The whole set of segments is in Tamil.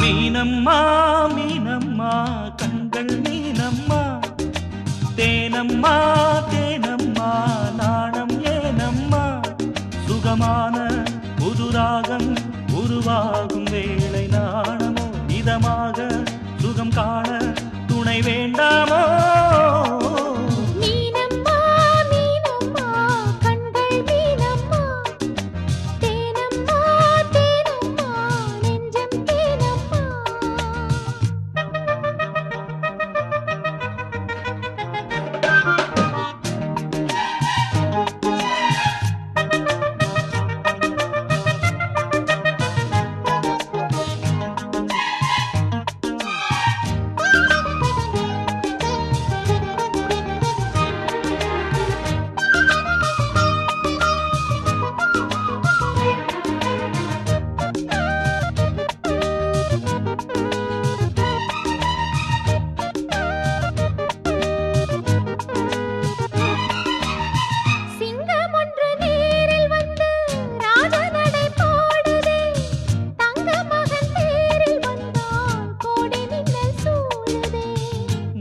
மீனம்மா மீனம்மா கண்கள் மீனம்மா தேனம்மா தேனம்மா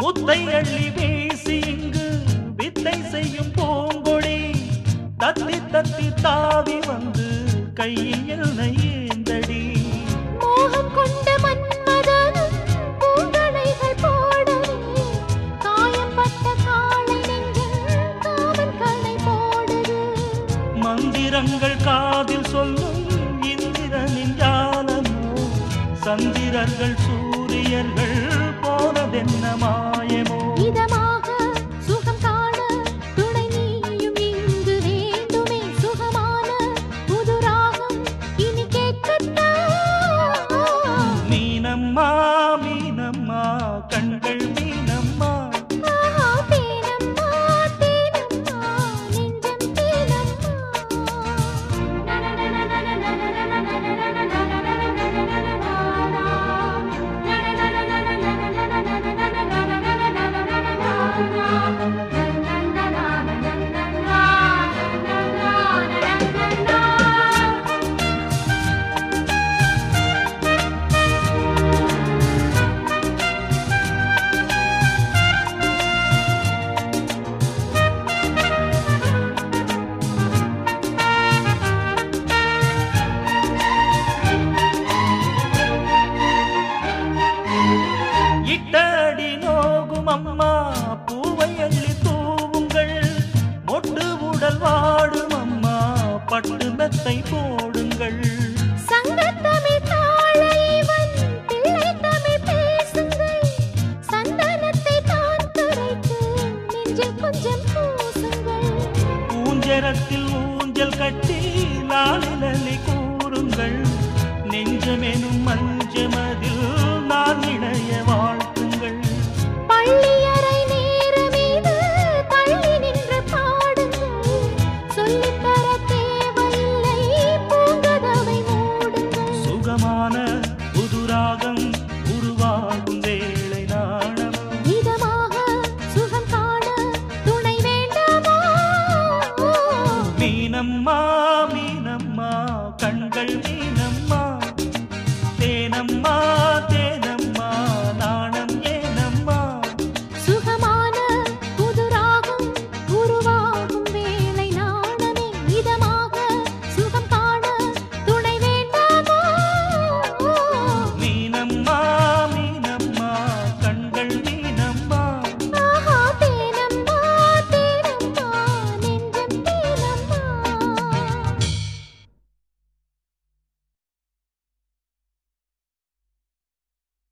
முத்தை அள்ளி வீசி இங்கு வித்தை செய்யும் பூங்கொடி. தத்தி தத்தி தாவி வந்து கையில் என்னை ஏந்தடி மோகம் கொண்ட நெஞ்சில் போடுது. மந்திரங்கள் காதில் சொல்லும் இந்திரனின் ஜாலமோ. சந்திரர்கள் சூரியர்கள் അതെന്ന മായമോ அம்மா பூவை அள்ளி தூவுங்கள். மொட்டு உடல் வாடும் அம்மா பட்டு மெத்தை போடுங்கள். ஊஞ்சரத்தில் ஊஞ்சல் கட்டி லாலிலி கூறுங்கள். நெஞ்சமெனும்